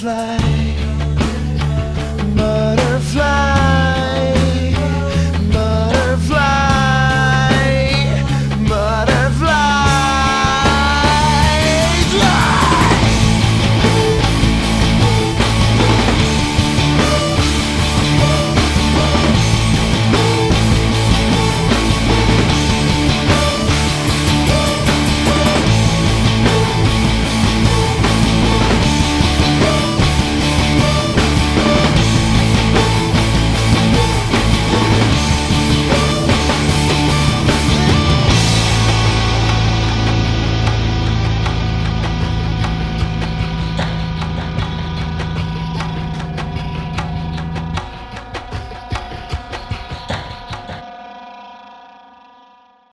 fly.